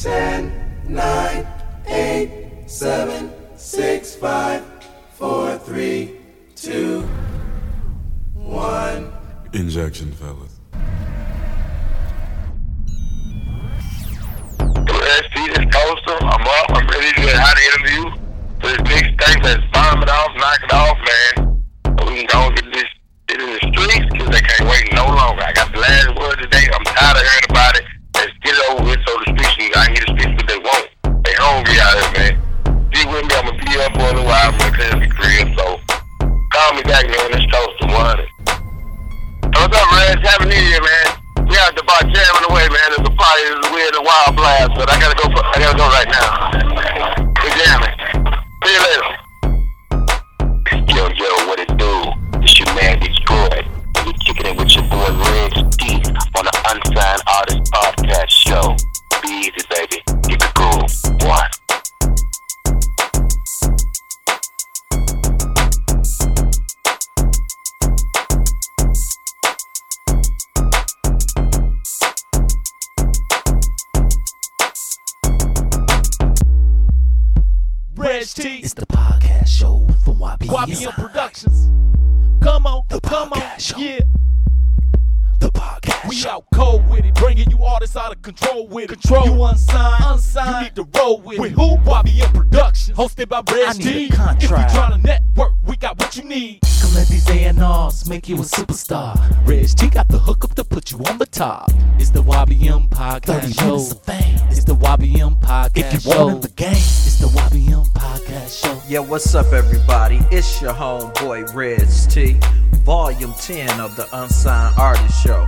10, 9, 8, 7, 6, 5, 4, 3, 2, 1. Injection, fellas. ST is Coastal. I'm up. I'm ready to get out of interview. So this big thing let's bomb it off, knock it off, man. So we can go and get this shit in the streets because they can't wait no longer. I got the last word up for a little while. To clear the crib. So call me back, man. It's Coastal 100. What's up, Reg? Happy New Year, man. We out the bar jamming away, man. There's a party, there's a weird and wild blast, but I gotta go. For, I gotta go right now. We jamming. See you later. Yo, yo, what it do? It's your man Detroit. You kicking it with your boy Reg D on the Unsigned Artist Podcast Show. Be easy, baby. You need to roll with, it. Who? YBM Productions, hosted by Reg I need T. a contract. If you tryna network, we got what you need. Come let these A&Rs make you a superstar. Reg T got the hookup to put you on the top. It's the YBM podcast 30 show. Minutes of fame. It's the YBM podcast show. If you show. wanted the game, it's the YBM podcast show. Yeah, what's up, everybody? It's your homeboy Reg T, volume 10 of the Unsigned Artist Show.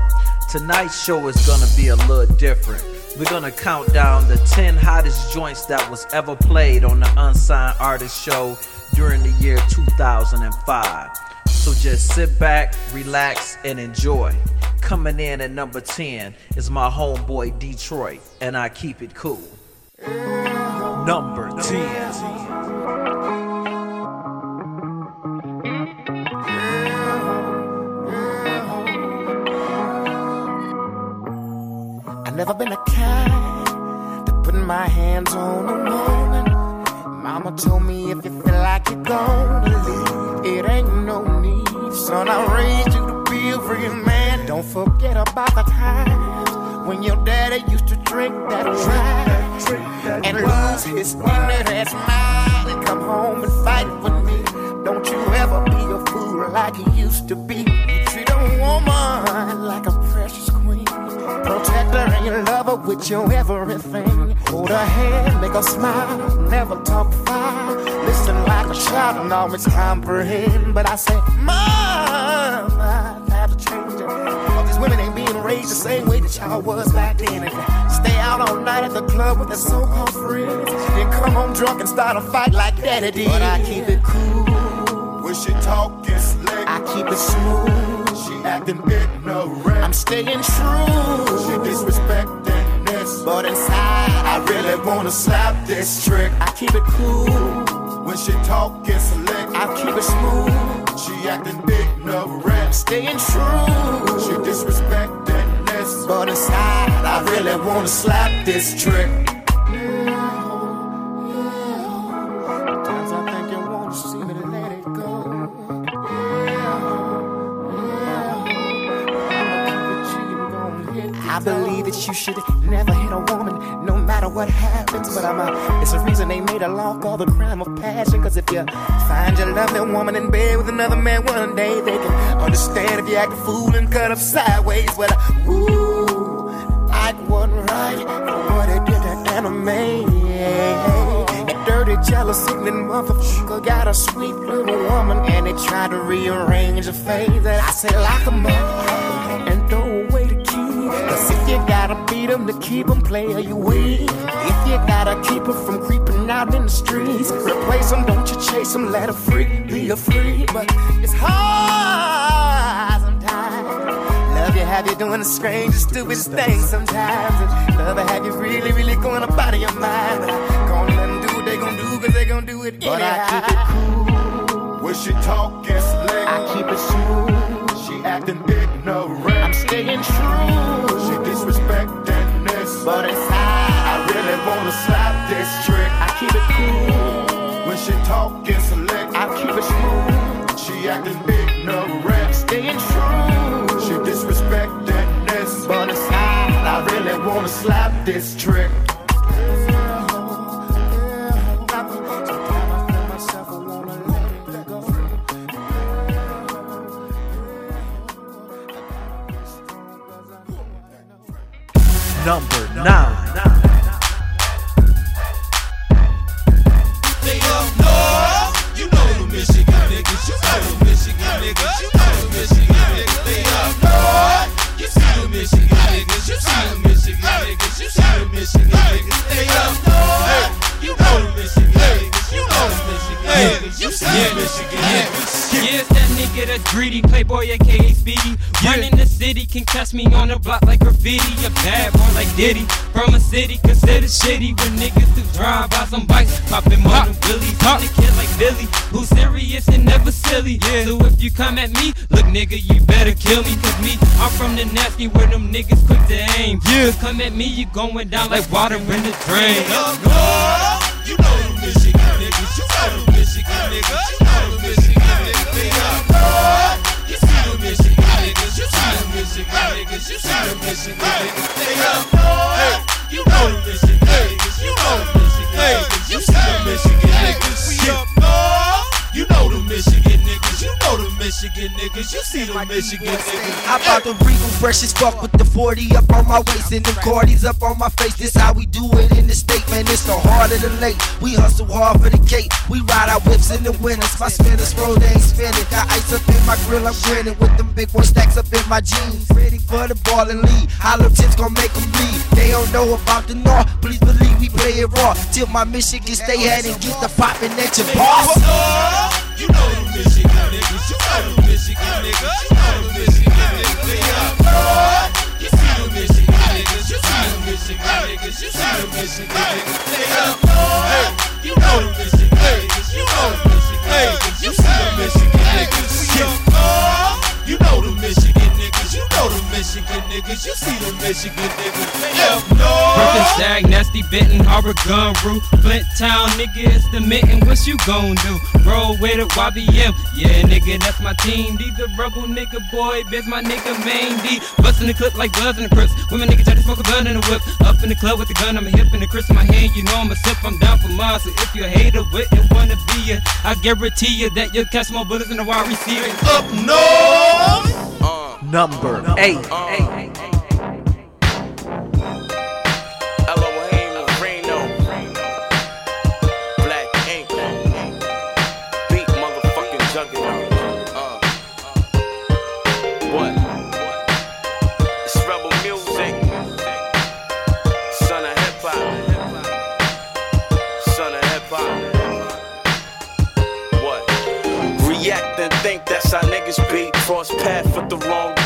Tonight's show is gonna be a little different. We're gonna count down the 10 hottest joints that was ever played on the Unsigned Artist Show during the year 2005. So just sit back, relax, and enjoy. Coming in at number 10 is my homeboy Detroit, and I keep it cool. Number 10. Never been a kind to put my hands on a woman. Mama told me if you feel like you're gonna leave, it ain't no need. Son, I raised you to be a real man. Don't forget about the times when your daddy used to drink that wine and lose his ignorant smile and come home and fight with me. Don't you ever be a fool like you used to be. And love her with your everything. Hold her hand, make her smile, never talk foul. Listen like a child and always comprehend. But I say, Mom, I have to change it. All these women ain't being raised the same way that y'all was back then. And stay out all night at the club with their so-called friends. Then come home drunk and start a fight like daddy did. But I keep it cool. When she talking slick, I keep it smooth. Acting ignorant. I'm staying true. She disrespecting this, But inside, I really wanna slap this trick. I keep it cool. When she talking slick, I keep it smooth. she acting ignorant. Staying true. She disrespecting this, But inside, I really wanna slap this trick. You should never hit a woman, no matter what happens. But I'm a, it's a reason they made a law called the crime of passion. Cause if you find your loving woman in bed with another man one day, they can understand if you act a fool and cut up sideways. But uh, ooh, I wasn't right for what it did to. That dirty, jealous, ignorant motherfucker got a sweet little woman, and they try to rearrange her fate. That I say, lock 'em up and throw you gotta beat 'em to keep 'em, play, you weak? If you gotta keep her from creeping out in the streets, replace 'em, don't you chase 'em, let her free, be a free. But it's hard sometimes. Love you, have you doing the strangest, stupidest things sometimes. And love you, have you really, really going up out of your mind. Gonna let them do what they gonna do, cause they gonna do it But I keep it cool. When she slick, I keep it smooth. she acting but it's high. I really wanna slap this trick. I keep it cool when she talkin' select. I keep it smooth. She acting big, no rap, staying true. She disrespect this. but it's. I really wanna slap this trick. number nine. Bad boy like Diddy, from a city considered shitty. When niggas do drive by some bikes, popping more than Billy. Talk the kid like Billy, who's serious and never silly. Yeah. So if you come at me, look nigga, you better kill me. Cause me, I'm from the nasty where them niggas quick to aim. Yeah. Come at me, you going down like water in the drain. Up north, you know the Michigan niggas, you know the Michigan niggas, you know the Michigan niggas. They up north, you see the Michigan niggas, you see the Michigan niggas, you see the Michigan niggas. They up north, you see the Michigan niggas. I bought the Regal fresh as fuck with the 40 up on my waist and the Cordys up on my face. This how we do it in the state, man. It's the heart of the lake. We hustle hard for the cake. We ride our whips in the winters. My spinners roll, they ain't spinning. Got ice up in my grill, I'm grinning with them big one stacks up in my jeans. Ready for the ball and lead. Hollow tips gon' make them bleed. They don't know about the north. Please believe we play it raw. Till my Michigan stay head and get the poppin' at your boss. You know the Michigan niggas, you know you know the Michigan niggas. They up. You see the Michigan niggas, you see the Michigan niggas, you see the Michigan niggas. They up. You know the Michigan niggas, you know the Michigan niggas, you see the Michigan Michigan niggas, you see the Michigan niggas. They up north. Broken Stag, Nasty Benton, Harbor Gun Route, Flint Town, nigga, it's the mitten, what you gon' do? Roll with it, YBM, yeah, nigga, that's my team. D the rebel nigga, boy, Biz my nigga, main D. Bustin' the clip like in the Crips. Women nigga try to smoke a gun in the whip. Up in the club with the gun, I'm a hip in the crisp in my hand, you know I'm a sip, I'm down for mine. So if you a hater with it, wanna be ya, I guarantee you that you'll catch more bullets in the wide receiver. Up north. Number eight. Elohim Reno. Black ink. Beat motherfucking juggernaut. Uh. What? It's rebel music. Son of hip hop. Son of hip hop. What? React and think that's how niggas be. Cross path with the wrong dude, that's a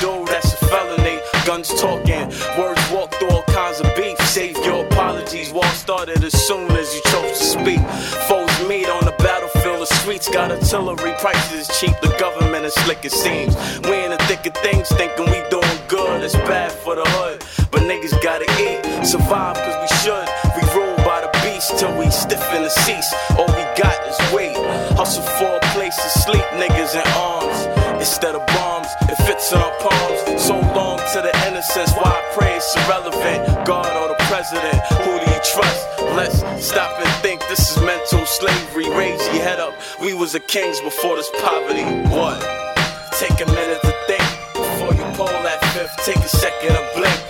felony. Talking, words walk through all kinds of beef. Save your apologies, war started as soon as you chose to speak. Foes meet on the battlefield, the streets got artillery, prices cheap, the government is slick it seems. We in the thick of things, thinking we doing good, it's bad for the hood. But niggas gotta eat, survive cause we should. We rule by the beast till we stiffen the seats. All we got is weight. Hustle for a place to sleep, niggas in arms. Instead of bombs, it fits in our palms. So long to the innocence, why I pray it's irrelevant. God or the president, who do you trust? Let's stop and think this is mental slavery. Raise your head up, we was the kings before this poverty. What? Take a minute to think before you pull that fifth. Take a second to blink.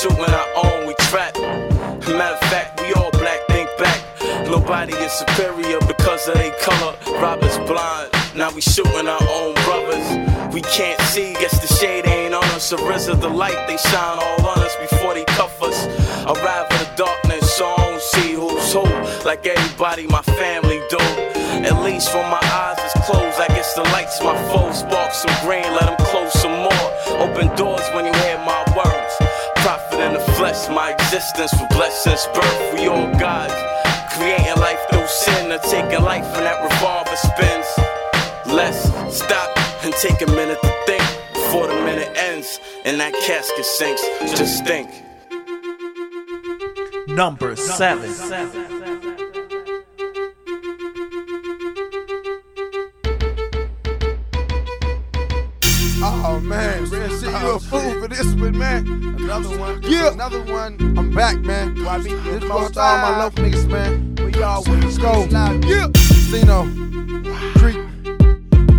Shooting our own, we trap. Matter of fact, we all black, think back. Nobody is superior because of their color. Robbers blind, now we shooting our own brothers. We can't see, guess the shade ain't on us. Arisa the light, they shine all on us before they cuff us. Arrive in the darkness, so I don't see who's who. Like everybody, my family do. At least when my eyes is closed, I guess the lights my foes spark some green, let them close some more. Open doors when you hear my words. Profit in the flesh, my existence for blessings, birth. We all gods, creating life through sin, or taking life when that revolver spins. Let's stop and take a minute to think before the minute ends and that casket sinks. Just think. Number seven. Oh man, Red shit, you a fool for this one, man. Another one, yeah, another one. I'm back, man. This most all my local niggas, man. We all with the go. Yeah, Zeno, Creek,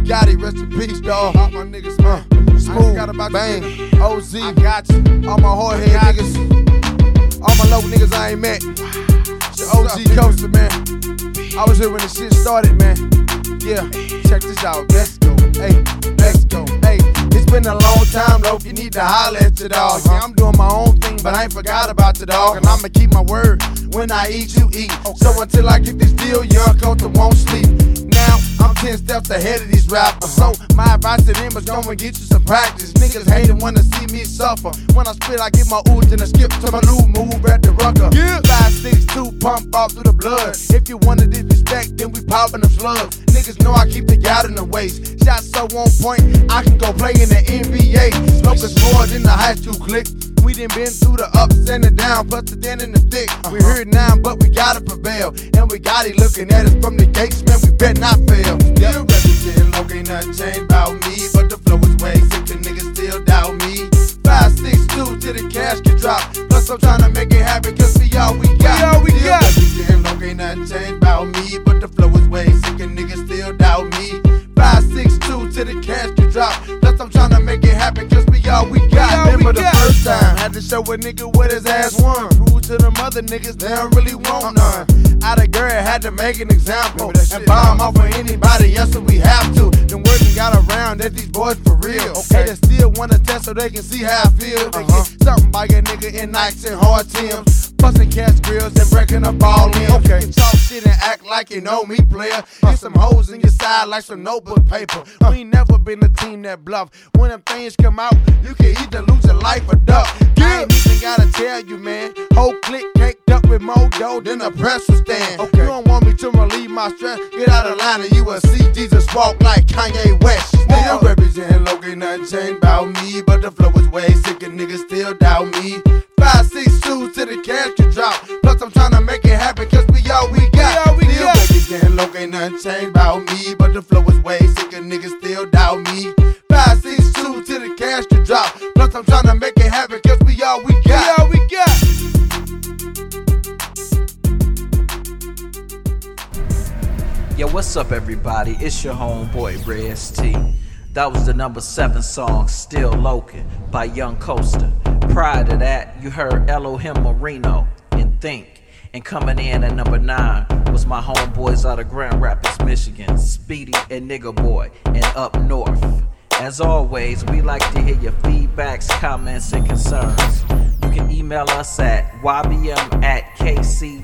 Gotti, rest in peace, dog. All my niggas, man. Uh, Smooth, Bang, OZ, I got you. All my hard head niggas, all my local niggas I ain't met. The OG coaster, man. I was here when the shit started, man. Yeah, check this out. Let's go. Hey, let's go. Hey, it's been a long time, though. You need to holler at your dog. Yeah, I'm doing my own thing, but I ain't forgot about the dog. And I'ma keep my word. When I eat, you eat. So until I get this deal, young culture won't sleep. Now I'm 10 steps ahead of these rappers. So my advice to them is go and get you some practice. Niggas hate when they see me suffer. When I spit, I get my ooze and I skip to my new move at the rucker. Yeah. Five, six, two, pump off through the blood. If you wanna disrespect, then we poppin' the slugs. Niggas know I keep the yacht in the waist. Shots so on point, I can go play in the NBA. Smoke is more than the high school click. We done been through the ups and the downs, plus the then and the thick. We uh-huh. heard now, but we gotta prevail. And we got it looking at us from the gates, man, we bet not fail. Still representing low, ain't nothing changed about me. But the flow is way sick, the niggas still doubt me. Five, six, two to the cash get dropped. Plus I'm trying to make it happen, cause a nigga with his ass won. Prove to them other niggas they don't really want none. Out of girl, had to make an example. And bomb off for anybody else if we have to. Then word done got around that these boys for real. Okay, they still wanna test so they can see how I feel. They get something by a nigga in Nikes and hard Tims. Busting cash grills and breaking up all in. Okay, talk shit and act like you know me, player. Get some hoes in your side like some notebook paper. We ain't never been a team that bluff. When them things come out, you can either lose your life or duck. I ain't even gotta tell you, man. Whole click up with more dough than a press will stand. You don't want me to relieve my stress. Get out of line and you will see Jesus walk like Kanye West. Still representing Logan, nothing changed about me. But the flow is way sick and niggas still doubt me. Five, six, It's your homeboy, Reg T. That was the number seven song, Still Lokin' by Young Coaster. Prior to that, you heard Elohim Marino and Think. And coming in at number nine was my homeboys out of Grand Rapids, Michigan, Speedy and Nigga Boy, and Up North. As always, we like to hear your feedbacks, comments, and concerns. You can email us at ybm at kc.rr.com.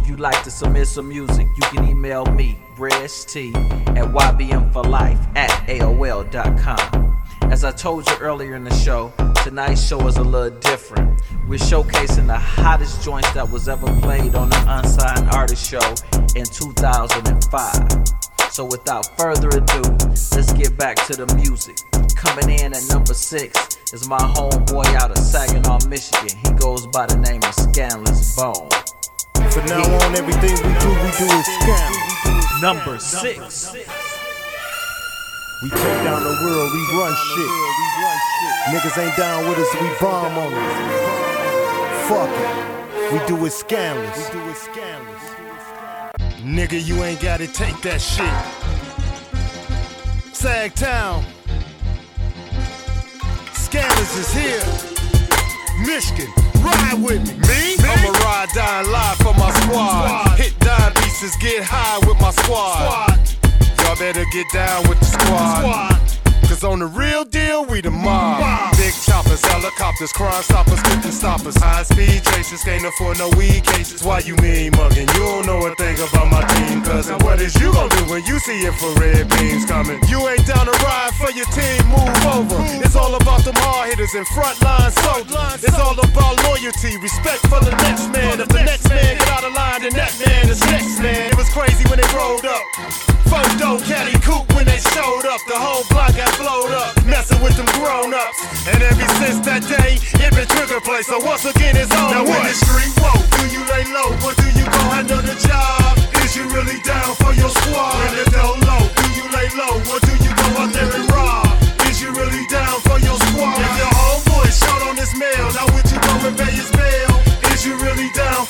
If you'd like to submit some music, you can email me, Reg T, at ybmforlife at AOL.com. As I told you earlier in the show, tonight's show is a little different. We're showcasing the hottest joints that was ever played on the Unsigned Artist Show in 2005. So without further ado, let's get back to the music. Coming in at number six is my homeboy out of Saginaw, Michigan. He goes by the name of Scandalous Bone. From now on, everything we do, we do is scam. Number six. We take down the world, we run shit. Niggas ain't down with us, we bomb on them. Fuck it. We do it scandalous. We do it scandalous. Nigga, you ain't gotta take that shit. Sag Town. Scandalous is here. Michigan, ride with me. Me? I'ma ride down live for my squad. Hit dime pieces, get high with my squad. Y'all better get down with the squad. On the real deal, we the mob. Big choppers, helicopters, crime stoppers, kicking stoppers. High speed traces, can't afford no weed cases. Why you mean mugging? You don't know a thing about my team, cousin. What is you gonna do when you see it for red beams coming? You ain't down to ride for your team, move over. It's all about them hard hitters and frontline soldiers. It's all about loyalty, respect for the next man. If the next man get out of line, then that man is next man. It was crazy when they rolled up. Photo caddy coupe when they showed up. The whole block got blowed up. Messing with them grown ups. And ever since that day, it been trigger play. So once again, it's on. Now when the street woke, do you lay low or do you go handle the job? Is you really down for your squad? When the dough low, do you lay low or do you go out there and rob? Is you really down for your squad? If your homeboy shot on his mail, now would you go and pay his bail? Is you really down for your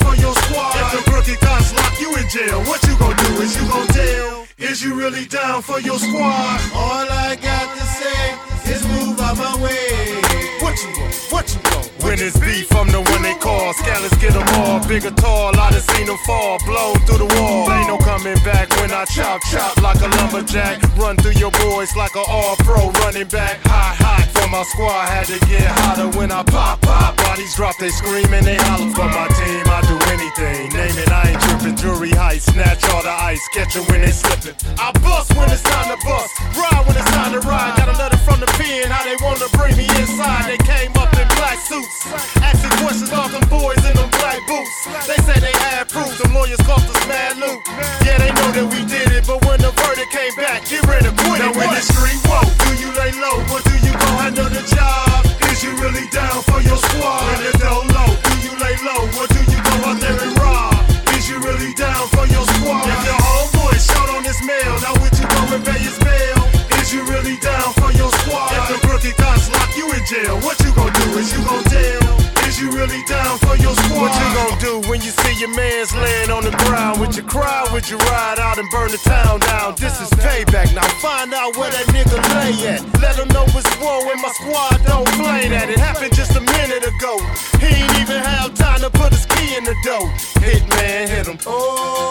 squad? If the rookie cops lock you in jail, what you gonna do? Is you gonna tell? Is you really down for your squad? All I got to say is move out my way. What you want? What you want? When it's beef, I'm the one they call. Scallops get them all. Big or tall, I done seen them fall. Blown through the wall. Ain't no coming back when I chop, chop like a lumberjack. Run through your boys like a all pro running back. Hot, hot for my squad. Had to get hotter when I pop, pop. Bodies drop, they scream and they holler. For my team, I do anything. Name it, I ain't tripping. Jury height, snatch all the ice. Catch 'em when they slipping. I bust when it's time to bust. Ride when it's time to ride. Got a letter from the pen, how they wanna bring me inside. They came up in black suits. Asking questions about them boys in them black boots. They say they had proof, them lawyers cost us mad loot. Yeah, they know that we did it, but when the verdict came back, get ready to quit Now when the street woke, do you lay low or do you go handle the job? Is you really down for your squad? When it's down low, do you lay low or do you go out there and rob? Is you really down for your squad? If your homeboy shot on his mail, now would you go and pay his bail? Is you really down for your squad? If the rookie cops lock you in jail, what you gonna do? Is you gonna tell? You really down for your squad? What you gonna do when you see your man's laying on the ground? Would you cry? Would you ride out and burn the town down? This is payback. Now find out where that nigga lay at. Let him know it's war when my squad don't play that. It happened just a minute ago. He ain't even have time to put his key in the door. Hit man, hit him. Oh,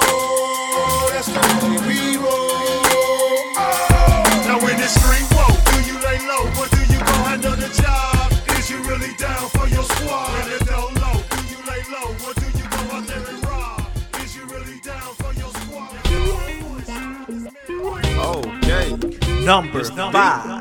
Number five.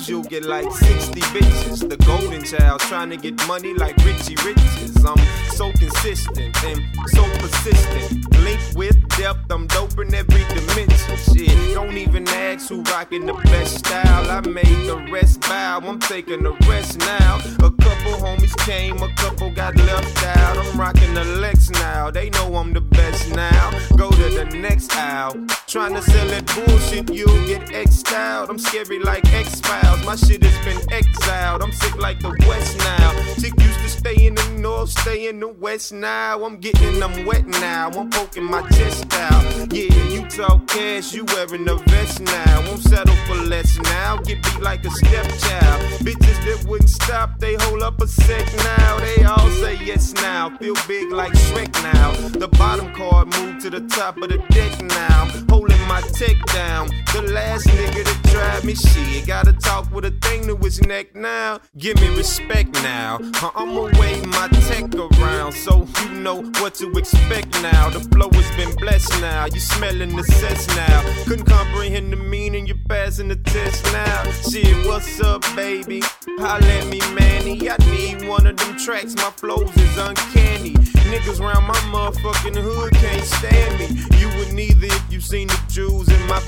Hoes, you'll get like 60 bitches. The golden child trying to get money like Richie Riches. I'm so consistent and so persistent. Linked with depth, I'm dope in every dimension. Shit, don't even ask who rocking the best style. I made the rest bow, I'm taking the rest now. A couple homies came, a couple got left out. I'm rocking the Lex now, they know I'm the best now. Go to the next aisle. Trying to sell that bullshit, you'll get out. I'm scary like X Files, my shit has been exiled. I'm sick like the West now. Chick used to stay in the North, stay in the West now. I'm getting them wet now, I'm poking my chest out. Yeah, you talk cash, you wearing a vest now. Won't settle for less now, get beat like a stepchild. Bitches that wouldn't stop, they hold up a sec now. They all say yes now, feel big like Shrek now. The bottom card moved to the top of the deck now. Holding my tech down. The last nigga that tried me, shit. Gotta talk with a thing to his neck now. Give me respect now. I'ma wave my tech around so you know what to expect now. The flow has been blessed now. You smelling the cess now. Couldn't comprehend the meaning, you're passing the test now. Shit, what's up, baby? Holla at me, Manny. I need one of them tracks. My flows is uncanny. Niggas round my motherfucking hood can't stand me. You would neither if you seen the jewels in my.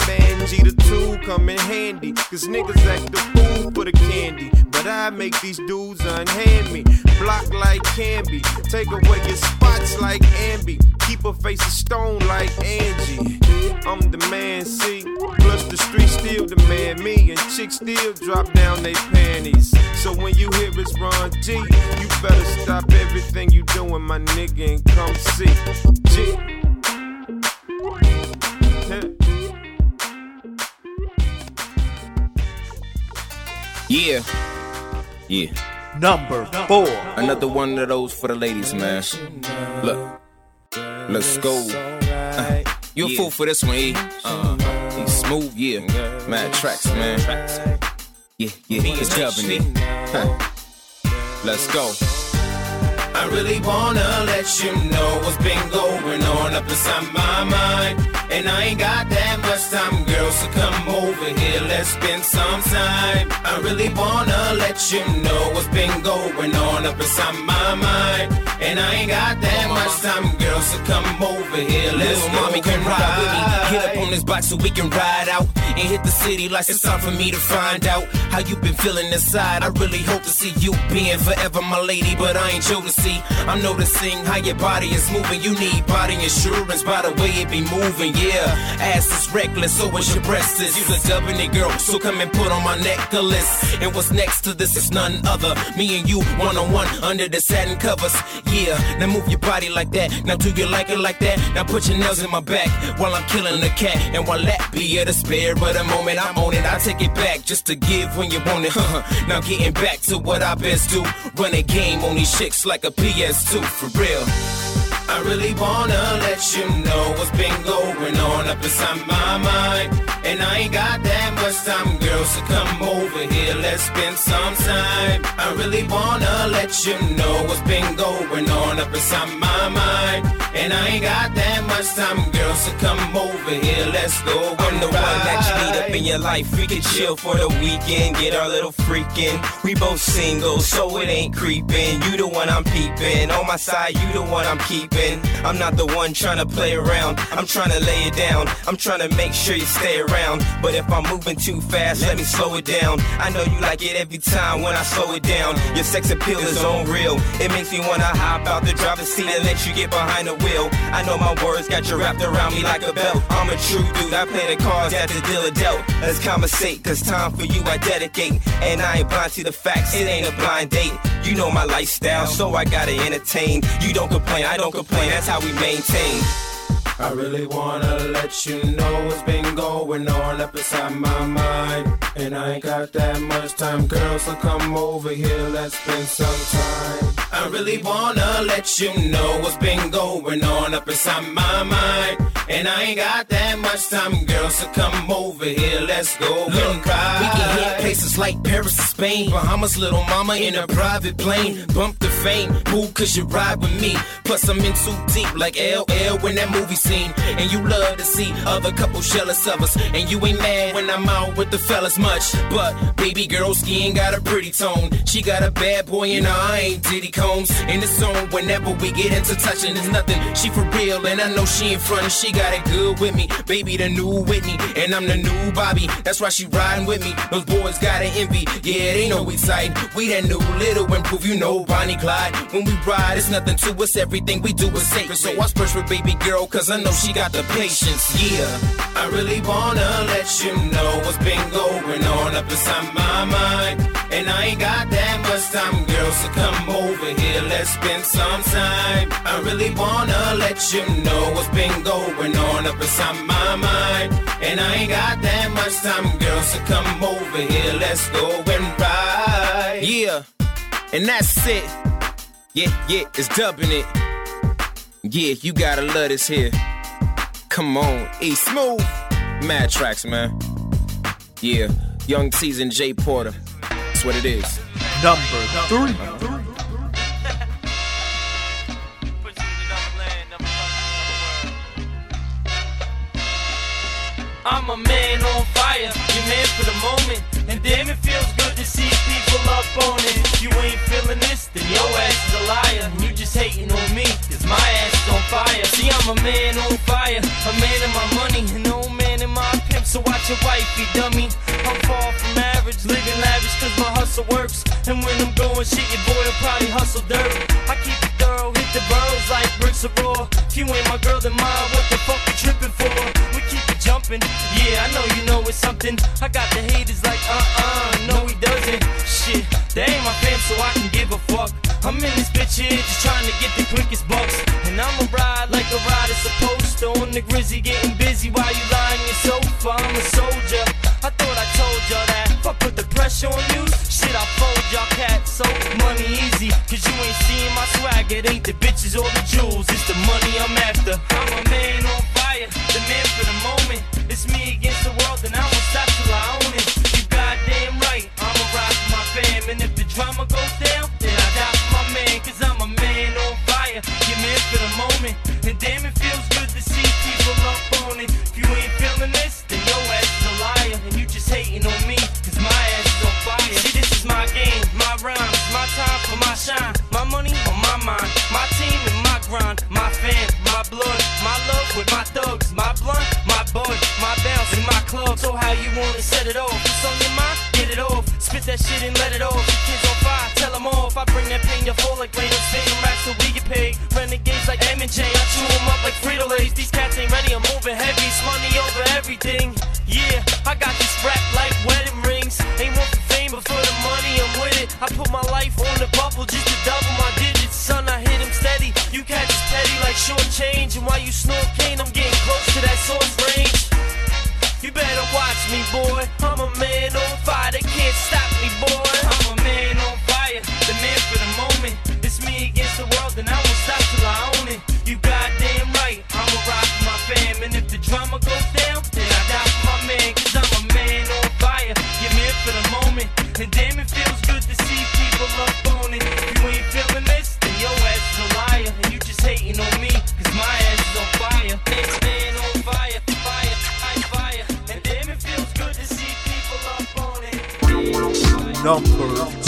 G the two come in handy. Cause niggas act the fool for the candy. But I make these dudes unhand me. Block like Canby. Take away your spots like Ambi. Keep her face of stone like Angie. I'm the man, see. Plus the street still demand me. And chicks still drop down they panties. So when you hear it's Ron G, you better stop everything you doing, my nigga, and come see. G. Yeah. Yeah. Number four. Another one of those for the ladies, man. Look. Let's go. Uh, you a fool for this one, E. Uh, he's smooth, yeah. Mad tracks, man. Yeah, yeah, he's dubbing it. Huh. Let's go. I really wanna let you know what's been going on up inside my mind. And I ain't got that much time, girl, so come over here, let's spend some time. I really wanna let you know what's been going on up inside my mind. And I ain't got that much time, girl, so come over here, let's Little mommy can ride with me. Get up on this bike so we can ride out and hit the city like it's time for me to find out how you been feeling inside. I really hope to see you being forever my lady, but I ain't you to see. I'm noticing how your body is moving. You need body insurance by the way it be moving. Yeah, ass is reckless, so is your breasts is. You the dubbing it, girl, so come and put on my necklace. And what's next to this is none other. Me and you one on one under the satin covers. Yeah, now move your body like that. Now do you like it like that? Now put your nails in my back while I'm killing the cat. And while that be a spare, but the moment I'm on it, I take it back just to give when you want it. now getting back to what I best do. Run a game on these chicks like a PS2 for real. I really wanna let you know what's been going on up inside my mind. And I ain't got that much time, girl, so come over here, let's spend some time. I really wanna let you know what's been going on up inside my mind. And I ain't got that much time, girl, so come over here, let's go. I'm the one that you need up in your life. We can chill for the weekend, get our little freakin'. We both single, so it ain't creeping. You the one I'm peeping. On my side, you the one I'm keeping. I'm not the one trying to play around. I'm trying to lay it down. I'm trying to make sure you stay around. But if I'm moving too fast, let me slow it down. I know you like it every time when I slow it down. Your sex appeal is unreal. It makes me wanna hop out the driver's seat and let you get behind the wheel. I know my words got you wrapped around me like a belt. I'm a true dude. I play the cards that the dealer dealt. Let's conversate, cause time for you I dedicate. And I ain't blind to the facts. It ain't a blind date. You know my lifestyle, so I gotta entertain. You don't complain, I don't complain. That's how we maintain. I really wanna let you know what's been going on up inside my mind. And I ain't got that much time, girl, so come over here, let's spend some time. I really wanna let you know what's been going on up inside my mind. And I ain't got that much time, girl, so come over here, let's go Look, ride. we can hit places like Paris Spain. Bahamas, little mama in a private plane. Bump the fame, boo, cause you ride with me. Plus, I'm in too deep, like LL when that movie scene. And you love to see other couples jealous of us. And you ain't mad when I'm out with the fellas much. But baby girl, skin got a pretty tone. She got a bad boy, and I ain't Diddy Combs. In the zone, whenever we get into touching, there's nothing. She for real, and I know she in front, and she got it good with me. Baby, the new Whitney, and I'm the new Bobby. That's why she riding with me. Those boys gotta envy. Yeah, they know we tight. We that new little improve, you know Bonnie Clyde. When we ride, it's nothing to us. Everything we do is sacred. So I spush with baby girl, cause I know she got the patience. Yeah. I really wanna let you know what's been going on up inside my mind. And I ain't got that much time, girl, so come over here, let's spend some time. I really wanna let you know what's been going on up inside my mind. And I ain't got that much time, girl, so come over here, let's go and ride. Yeah, and that's it. Yeah, yeah, it's dubbing it. Yeah, you gotta love this here. Come on, E smooth. Mad tracks, man. Yeah, Young T's and J Porter. What it is. Number three. I'm a man on fire, your man for the moment. And damn, it feels good to see people up on it. If you ain't feeling this, then your ass is a liar. And you just hating on me, cause my ass is on fire. See, I'm a man on fire, a man my money, an old man in my pimp. So watch your dummy. I'm far from average, living lavish cause hustle works. And when I'm going shit, your boy will probably hustle dirt. I keep it thorough, hit the boroughs like bricks of raw. If you ain't my girl, then mine, what the fuck you tripping for? We keep it jumping. Yeah, I know you know it's something. I got the haters like, uh uh, no, he doesn't. Shit, they ain't my fam, so I can give a fuck. I'm in this bitch here just trying to get the quickest bucks. And I'ma ride like a rider's supposed to. On the grizzy, getting busy while you lying in your sofa. I'm a soldier. I thought I told y'all that. I put the pressure on you, it ain't the bitches or the jewels, it's the money I'm after. Number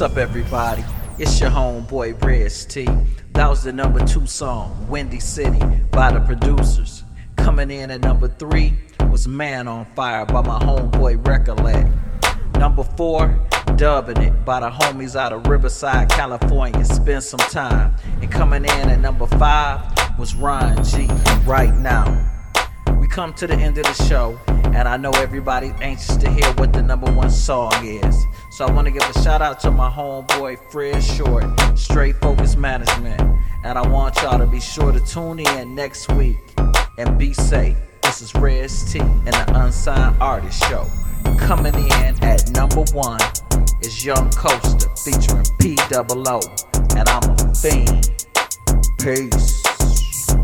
What's up, everybody? It's your homeboy Reg T. That was the number two song, Windy City, by the producers. Coming in at number three was Man on Fire by my homeboy Recollect. Number four, Dubbing It by the homies out of Riverside, California. Spend some time. And coming in at number five was Ron G. Right now. We come to the end of the show, and I know everybody's anxious to hear what the number one song is. So I want to give a shout out to my homeboy Fred Short, Straight Focus Management. And I want y'all to be sure to tune in next week and be safe. This is Reg T and the Unsigned Artist Show. Coming in at number one is Young Coaster featuring P Double O, and I'm a fiend. Peace.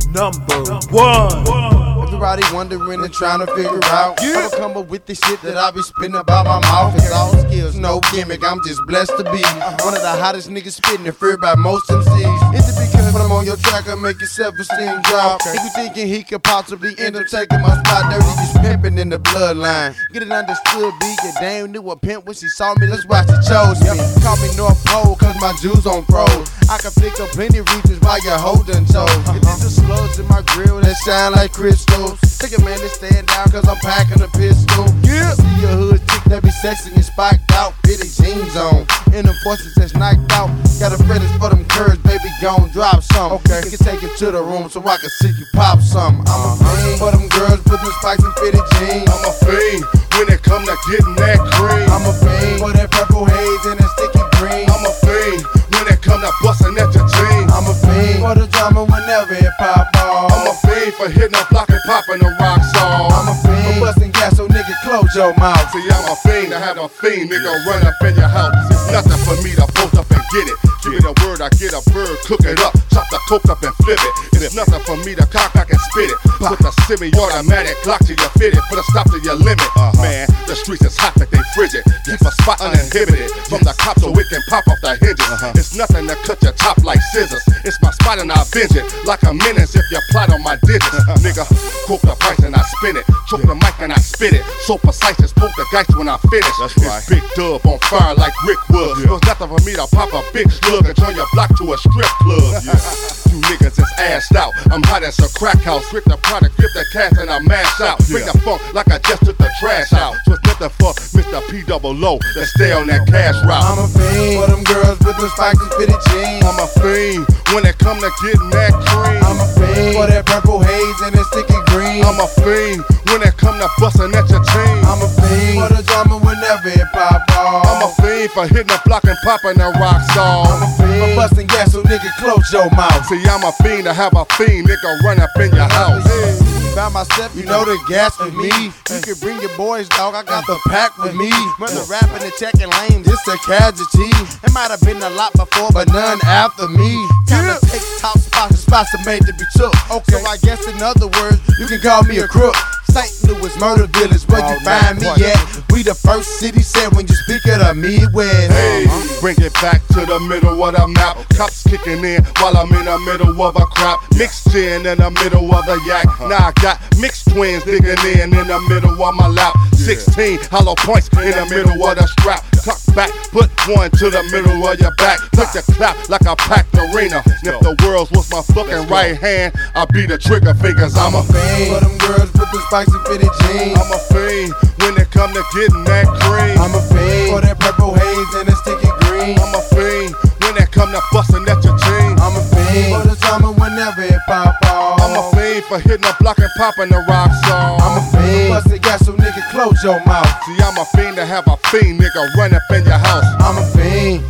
Number, number one. one. Everybody wondering and trying to figure out how to come up with the shit that I be spitting about my mouth. It's all skills, no gimmick. I'm just blessed to be uh-huh. one of the hottest niggas spitting and feared by most MCs. Is it because when I'm on your track, I make your self-esteem drop? If you thinking he could possibly end up taking my spot, dirty just pimping in the bloodline. Get it understood, be your dame knew a pimp when she saw me. Let's watch she chose me. Call me North Pole, cause my Jews on pros. I can pick up plenty reasons why you're holding toes. If uh-huh. it's the slugs in my grill that shine like crystals. Take a man to stand down cause I'm packing a pistol. Yeah. See your hood chick that be sexy and spiked out. Fitted jeans on. And them forces that's knocked out. Got a fetish for them curves, baby, gon' drop some. Okay. You can take it to the room so I can see you pop some. I'm a uh-huh. fiend for them girls with them spikes and fitted jeans. I'm a fiend when it come to getting that cream. I'm a fiend for that purple haze and that sticky green. I'm a fiend when it come to busting at your jeans. I'm a fiend for the drama whenever it for hitting a block and popping the rock your mouth. See, I'm a fiend I have a fiend, nigga run up in your house. It's nothing for me to post up and get it. Give me the word, I get a bird, cook it up, chop the coke up and flip it. It's nothing for me to cock back and spit it. Put the semi-automatic Glock to your fitted, put a stop to your limit. Man, the streets is hot, but they frigid. Keep a spot uninhibited from the cops so it can pop off the hinges. It's nothing to cut your top like scissors. It's my spot and I binge it like a menace if you plot on my digits. Nigga, quote the price and I spin it. Choke the mic and I spit it. So precise as poke the geist when I finish. That's right. It's Big Dub on fire like Rick Wood. Yeah. There's nothing for me to pop a big slug and turn your block to a strip club. Yeah. you niggas is assed out. I'm hot as a crack house. Grip the product, grip the cash, and I mash out. Bring the funk like I just took the trash out. So it's nothing for Mr. P double O to stay on that cash route. I'm a fiend for them girls with them spikes and fitted jeans. I'm a fiend when it come to getting that cream. I'm a fiend for that purple haze and that sticky green. I'm a fiend when it come to busting at your chain. I'm a fiend for the drama whenever it pop off. I'm a fiend for hitting a block and popping a rock song. I'm a fiend for busting gas, so nigga close your mouth. See, I'm a fiend to have a fiend, nigga run up in your house. By myself, you know the gas with me. You can bring your boys, dog. I got the pack with me. When the rapping and checking lanes, it's a casualty. It might have been a lot before, but none after me. Time to take top spots, the spots are made to be took. Okay, so I guess in other words, you can call me a crook. St. Louis murder village, where you find me at? We the first city said when you speak of the Midwest. Hey, bring it back to the middle of the map. Cops kicking in while I'm in the middle of a crop. Mixed gin in the middle of the yak. Uh-huh. Now I got mixed twins digging in in the middle of my lap. 16 hollow points in the middle of the strap. Tuck back, put one to the middle of your back. Put the clap like a packed arena. If the world's was my fucking right hand, I'd be the trigger fingers. I'm a fan for them girls with the fitted jeans. I'm a fiend when it come to getting that cream. I'm a fiend for that purple haze and that sticky green. I'm a fiend when it come to busting at your jeans. I'm a fiend for the drama whenever it pop off. I'm a fiend for hitting a block and popping the rock song. I'm a fiend for busting gas, so nigga close your mouth. See, I'm a fiend to have a fiend, nigga run up in your house. I'm a fiend